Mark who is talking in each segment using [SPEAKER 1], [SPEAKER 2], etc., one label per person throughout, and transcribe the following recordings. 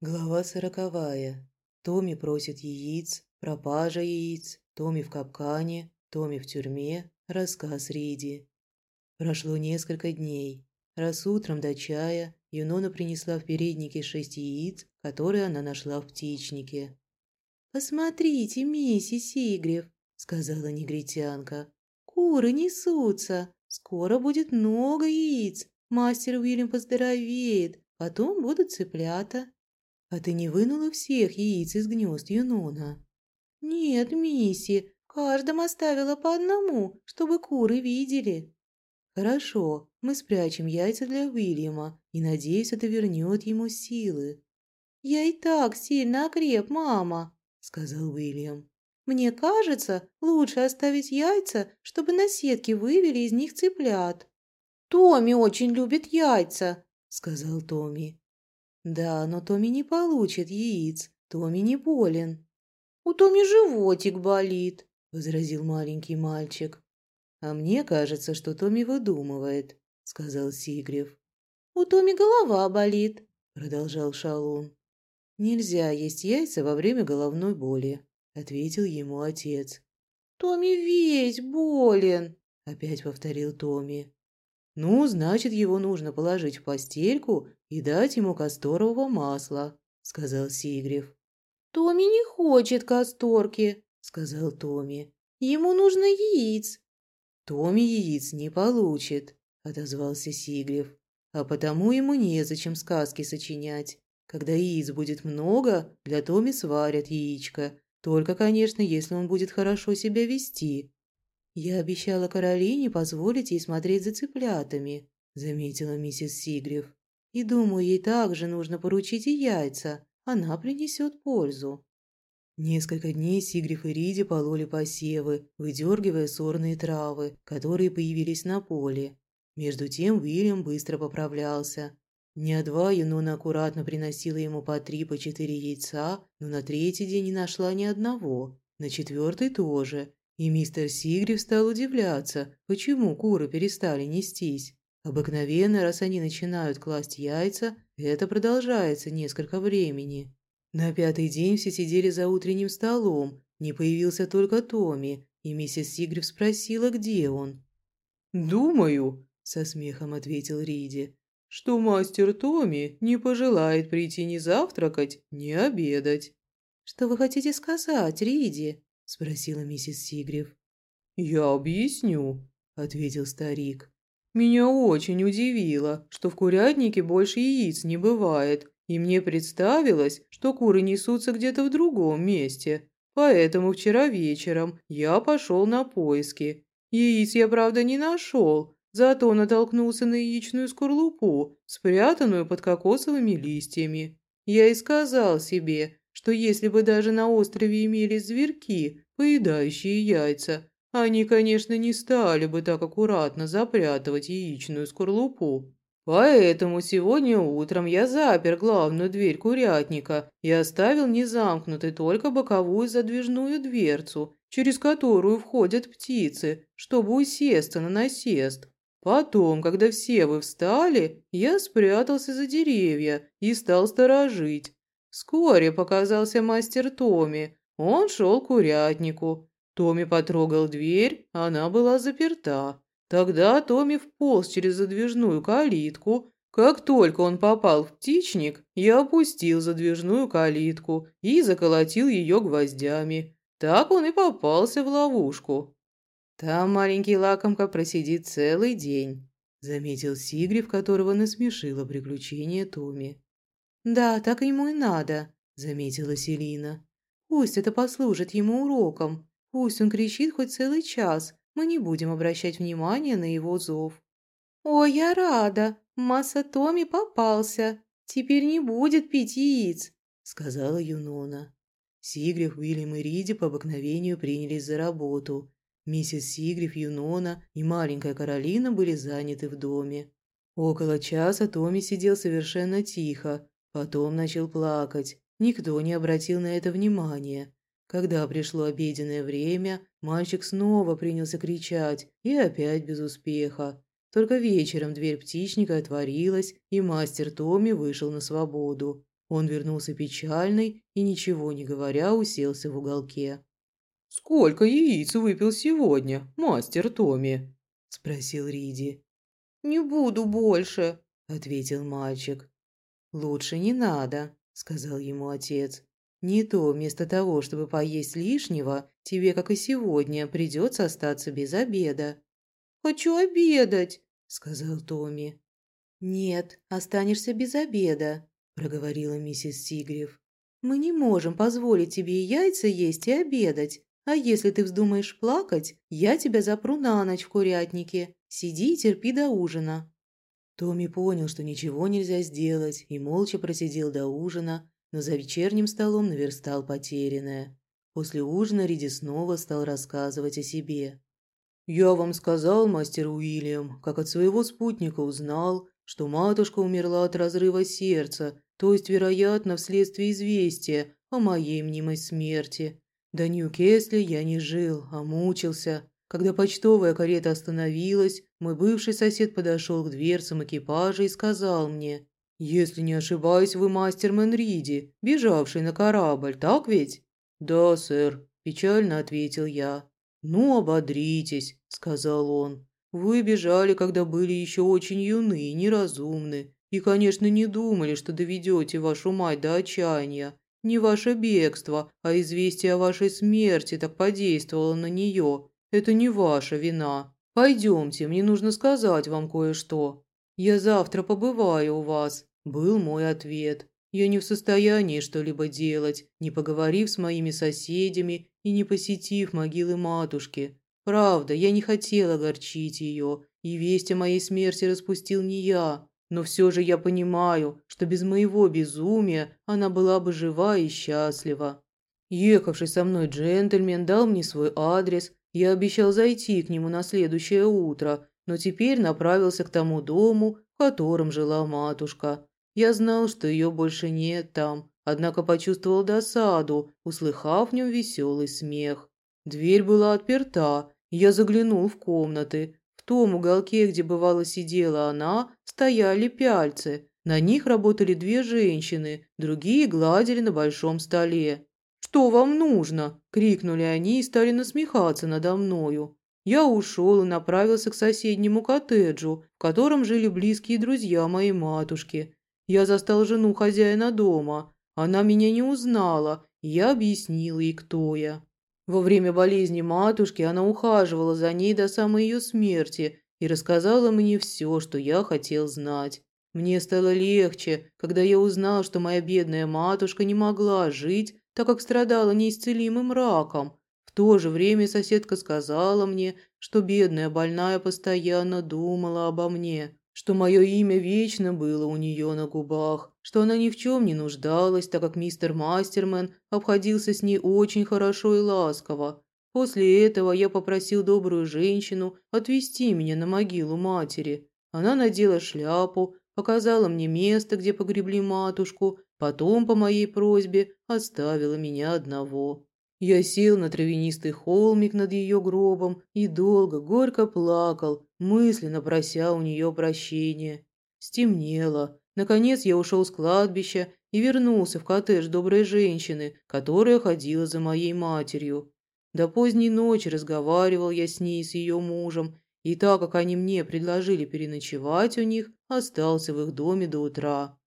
[SPEAKER 1] Глава сороковая. Томми просит яиц, пропажа яиц, Томми в капкане, Томми в тюрьме, рассказ Риди. Прошло несколько дней. Раз утром до чая Юнона принесла в переднике шесть яиц, которые она нашла в птичнике. «Посмотрите, миссис Игрев», — сказала негритянка. «Куры несутся. Скоро будет много яиц. Мастер Уильям поздоровеет. Потом будут цыплята». «А ты не вынула всех яиц из гнезд Юнона?» «Нет, мисси, каждом оставила по одному, чтобы куры видели». «Хорошо, мы спрячем яйца для Уильяма, и, надеюсь, это вернет ему силы». «Я и так сильно окреп, мама», — сказал Уильям. «Мне кажется, лучше оставить яйца, чтобы на сетке вывели из них цыплят». «Томми очень любит яйца», — сказал Томми. «Да, но Томми не получит яиц. Томми не болен». «У Томми животик болит», — возразил маленький мальчик. «А мне кажется, что Томми выдумывает», — сказал Сигрев. «У Томми голова болит», — продолжал Шалун. «Нельзя есть яйца во время головной боли», — ответил ему отец. «Томми весь болен», — опять повторил Томми. «Ну, значит, его нужно положить в постельку и дать ему касторового масла», — сказал Сигрев. «Томми не хочет касторки», — сказал Томми. «Ему нужно яиц». «Томми яиц не получит», — отозвался Сигрев. «А потому ему незачем сказки сочинять. Когда яиц будет много, для Томи сварят яичко. Только, конечно, если он будет хорошо себя вести. «Я обещала Каролине позволить ей смотреть за цыплятами», – заметила миссис Сигрев. «И думаю, ей также нужно поручить и яйца. Она принесет пользу». Несколько дней Сигриф и Риди пололи посевы, выдергивая сорные травы, которые появились на поле. Между тем Уильям быстро поправлялся. Дня два Юнона аккуратно приносила ему по три, по четыре яйца, но на третий день не нашла ни одного. На четвертый тоже, и мистер Сигриф стал удивляться, почему куры перестали нестись. Обыкновенно, раз они начинают класть яйца, это продолжается несколько времени. На пятый день все сидели за утренним столом, не появился только Томми, и миссис Сигриф спросила, где он. «Думаю», – со смехом ответил Риди, – «что мастер Томми не пожелает прийти ни завтракать, ни обедать». «Что вы хотите сказать, Риди?» – спросила миссис Сигрев. «Я объясню», – ответил старик. «Меня очень удивило, что в курятнике больше яиц не бывает, и мне представилось, что куры несутся где-то в другом месте. Поэтому вчера вечером я пошел на поиски. Яиц я, правда, не нашел, зато натолкнулся на яичную скорлупу, спрятанную под кокосовыми листьями. Я и сказал себе, что если бы даже на острове имелись зверьки, поедающие яйца, они, конечно, не стали бы так аккуратно запрятывать яичную скорлупу. Поэтому сегодня утром я запер главную дверь курятника и оставил незамкнутой только боковую задвижную дверцу, через которую входят птицы, чтобы усесться на насест. Потом, когда все вы встали, я спрятался за деревья и стал сторожить, Вскоре показался мастер Томи. Он шел к курятнику. Томи потрогал дверь, она была заперта. Тогда Томи вполз через задвижную калитку. Как только он попал в птичник, я опустил задвижную калитку и заколотил ее гвоздями. Так он и попался в ловушку. Там маленький лакомка просидит целый день, заметил Сигрев, которого насмешило приключение Томи. «Да, так ему и надо», – заметила Селина. «Пусть это послужит ему уроком. Пусть он кричит хоть целый час. Мы не будем обращать внимания на его зов». «Ой, я рада! Масса Томи попался. Теперь не будет пить яиц», – сказала Юнона. Сигриф, Уильям и Риди по обыкновению принялись за работу. Миссис Сигриф, Юнона и маленькая Каролина были заняты в доме. Около часа Томи сидел совершенно тихо, Потом начал плакать. Никто не обратил на это внимания. Когда пришло обеденное время, мальчик снова принялся кричать, и опять без успеха. Только вечером дверь птичника отворилась, и мастер Томми вышел на свободу. Он вернулся печальный и, ничего не говоря, уселся в уголке.
[SPEAKER 2] «Сколько яиц выпил сегодня, мастер Томми?»
[SPEAKER 1] – спросил Риди.
[SPEAKER 3] «Не буду больше», –
[SPEAKER 1] ответил мальчик. «Лучше не надо», – сказал ему отец. «Не то вместо того, чтобы поесть лишнего, тебе, как и сегодня, придется остаться без обеда».
[SPEAKER 3] «Хочу обедать», –
[SPEAKER 1] сказал Томми. «Нет, останешься без обеда», – проговорила миссис Сигрев. «Мы не можем позволить тебе и яйца есть и обедать. А если ты вздумаешь плакать, я тебя запру на ночь в курятнике. Сиди и терпи до ужина». Томми понял, что ничего нельзя сделать, и молча просидел до ужина, но за вечерним столом наверстал потерянное. После ужина Риди снова стал рассказывать о себе. «Я вам сказал, мастер Уильям, как от своего спутника узнал, что матушка умерла от разрыва сердца, то есть, вероятно, вследствие известия о моей мнимой смерти. До Ньюкесли я не жил, а мучился. Когда почтовая карета остановилась, мой бывший сосед подошел к дверцам экипажа и сказал мне, «Если не ошибаюсь, вы мастер Мэнриди, бежавший на корабль, так ведь?» «Да, сэр», – печально ответил я. «Ну, ободритесь», – сказал он. «Вы бежали, когда были еще очень юны и неразумны, и, конечно, не думали, что доведете вашу мать до отчаяния. Не ваше бегство, а известие о вашей смерти так подействовало на нее. Это не ваша вина. Пойдемте, мне нужно сказать вам кое-что. Я завтра побываю у вас», – был мой ответ. «Я не в состоянии что-либо делать, не поговорив с моими соседями и не посетив могилы матушки. Правда, я не хотела огорчить ее, и весть о моей смерти распустил не я, но все же я понимаю, что без моего безумия она была бы жива и счастлива. Ехавший со мной джентльмен дал мне свой адрес, я обещал зайти к нему на следующее утро, но теперь направился к тому дому, в котором жила матушка. Я знал, что ее больше нет там, однако почувствовал досаду, услыхав в нем веселый смех. Дверь была отперта, я заглянул в комнаты, том уголке, где бывало сидела она, стояли пяльцы. На них работали две женщины, другие гладили на большом столе. «Что вам нужно?» – крикнули они и стали насмехаться надо мною. Я ушел и направился к соседнему коттеджу, в котором жили близкие друзья моей матушки. Я застал жену хозяина дома. Она меня не узнала, я объяснил ей, кто я. Во время болезни матушки она ухаживала за ней до самой ее смерти и рассказала мне все, что я хотел знать. Мне стало легче, когда я узнал, что моя бедная матушка не могла жить, так как страдала неисцелимым раком. В то же время соседка сказала мне, что бедная больная постоянно думала обо мне что мое имя вечно было у нее на губах, что она ни в чем не нуждалась, так как мистер Мастермен обходился с ней очень хорошо и ласково. После этого я попросил добрую женщину отвезти меня на могилу матери. Она надела шляпу, показала мне место, где погребли матушку, потом, по моей просьбе, оставила меня одного. Я сел на травянистый холмик над ее гробом и долго, горько плакал, мысленно прося у нее прощения. Стемнело. Наконец я ушел с кладбища и вернулся в коттедж доброй женщины, которая ходила за моей матерью. До поздней ночи разговаривал я с ней и с ее мужем, и так как они мне предложили переночевать у них, остался в их доме до утра.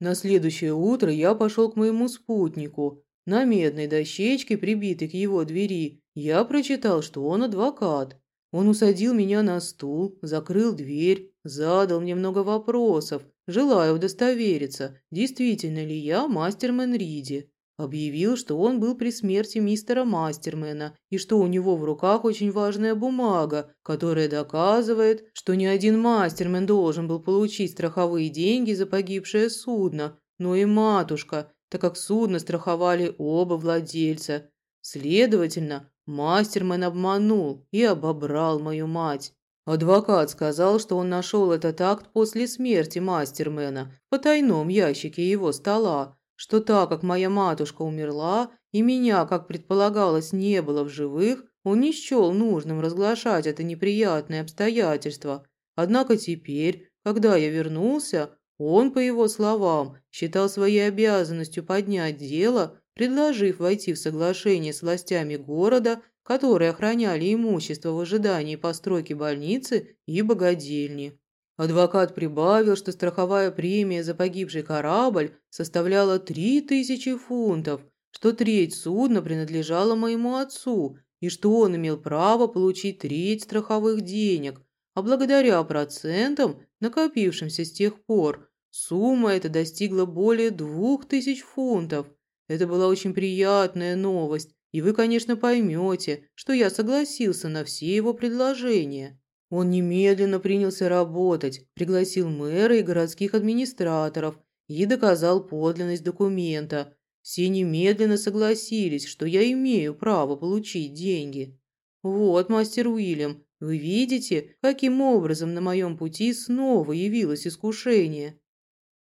[SPEAKER 1] На следующее утро я пошел к моему спутнику, на медной дощечке, прибитой к его двери, я прочитал, что он адвокат. Он усадил меня на стул, закрыл дверь, задал мне много вопросов, желая удостовериться, действительно ли я мастермен Риди. Объявил, что он был при смерти мистера Мастермена и что у него в руках очень важная бумага, которая доказывает, что ни один мастермен должен был получить страховые деньги за погибшее судно, но и матушка, так как судно страховали оба владельца. Следовательно, мастермен обманул и обобрал мою мать. Адвокат сказал, что он нашел этот акт после смерти мастермена в потайном ящике его стола, что так как моя матушка умерла и меня, как предполагалось, не было в живых, он не счел нужным разглашать это неприятное обстоятельство. Однако теперь, когда я вернулся,
[SPEAKER 2] Он, по его словам, считал своей обязанностью поднять дело, предложив войти в соглашение с властями города, которые охраняли имущество в ожидании постройки больницы и богадельни. Адвокат прибавил, что страховая премия за погибший корабль составляла 3000 фунтов, что треть судна принадлежала моему отцу и что он имел право получить треть страховых денег, а благодаря процентам, накопившимся с тех пор, сумма эта достигла более двух тысяч фунтов. Это была очень приятная новость, и вы, конечно, поймете, что я согласился на все его предложения. Он немедленно принялся работать, пригласил мэра и городских администраторов и доказал подлинность документа. Все немедленно согласились, что я имею право получить деньги. Вот, мастер Уильям, вы видите, каким образом на моем пути снова явилось искушение?»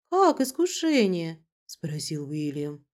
[SPEAKER 3] «Как искушение?»
[SPEAKER 1] – спросил Уильям.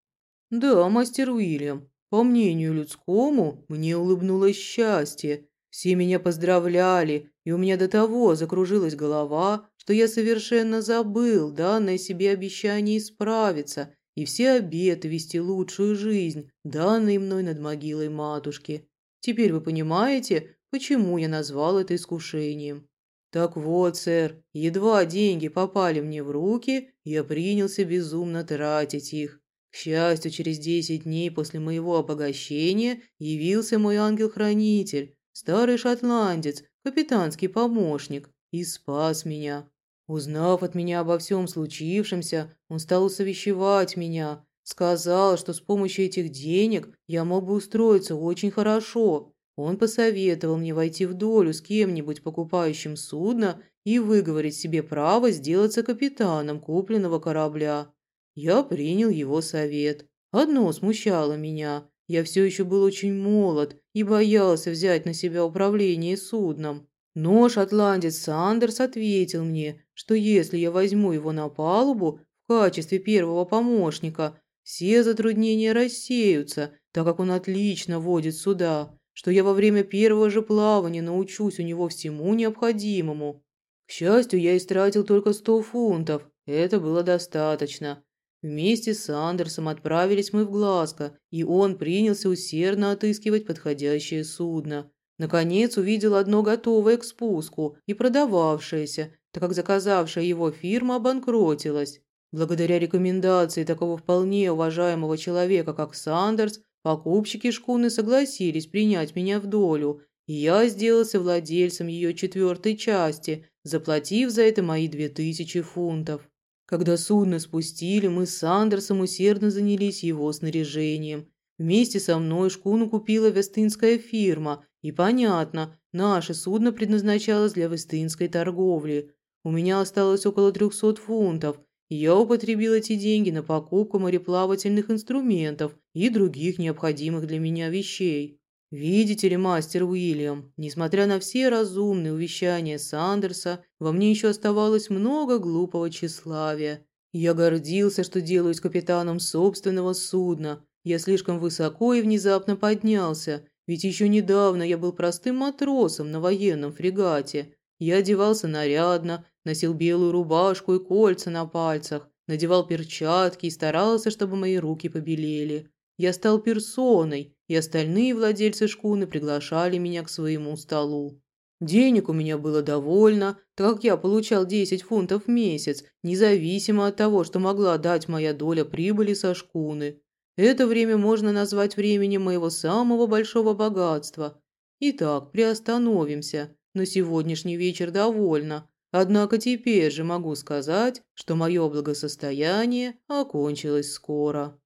[SPEAKER 2] «Да, мастер Уильям, по мнению людскому, мне улыбнулось счастье. Все меня поздравляли, и у меня до того закружилась голова, что я совершенно забыл данное себе обещание исправиться и все обеты вести лучшую жизнь, данные мной над могилой матушки. Теперь вы понимаете, почему я назвал это искушением. Так вот, сэр, едва деньги попали мне в руки, я принялся безумно тратить их. К счастью, через десять дней после моего обогащения явился мой ангел-хранитель, старый шотландец, капитанский помощник, и спас меня. Узнав от меня обо всем случившемся, он стал усовещевать меня, сказал, что с помощью этих денег я мог бы устроиться очень хорошо, он посоветовал мне войти в долю с кем-нибудь покупающим судно и выговорить себе право сделаться капитаном купленного корабля. Я принял его совет. Одно смущало меня. Я все еще был очень молод и боялся взять на себя управление судном. Но шотландец Сандерс ответил мне, что если я возьму его на палубу в качестве первого помощника, все затруднения рассеются, так как он отлично водит суда что я во время первого же плавания научусь у него всему необходимому. К счастью, я истратил только сто фунтов. Это было достаточно. Вместе с Андерсом отправились мы в Глазго, и он принялся усердно отыскивать подходящее судно. Наконец увидел одно готовое к спуску и продававшееся, так как заказавшая его фирма обанкротилась. Благодаря рекомендации такого вполне уважаемого человека, как Сандерс, Покупщики шкуны согласились принять меня в долю, и я сделался владельцем ее четвертой части, заплатив за это мои две тысячи фунтов. Когда судно спустили, мы с Андерсом усердно занялись его снаряжением. Вместе со мной шкуну купила вестынская фирма, и понятно, наше судно предназначалось для вестынской торговли. У меня осталось около трехсот фунтов, я употребил эти деньги на покупку мореплавательных инструментов и других необходимых для меня вещей. Видите ли, мастер Уильям, несмотря на все разумные увещания Сандерса, во мне еще оставалось много глупого тщеславия. Я гордился, что делаюсь капитаном собственного судна. Я слишком высоко и внезапно поднялся, ведь еще недавно я был простым матросом на военном фрегате. Я одевался нарядно, носил белую рубашку и кольца на пальцах, надевал перчатки и старался, чтобы мои руки побелели. Я стал персоной, и остальные владельцы шкуны приглашали меня к своему столу. Денег у меня было довольно, так как я получал 10 фунтов в месяц, независимо от того, что могла дать моя доля прибыли со шкуны. Это время можно назвать временем моего самого большого богатства. Итак, приостановимся. На сегодняшний вечер довольно. Однако теперь же могу сказать, что мое благосостояние окончилось скоро.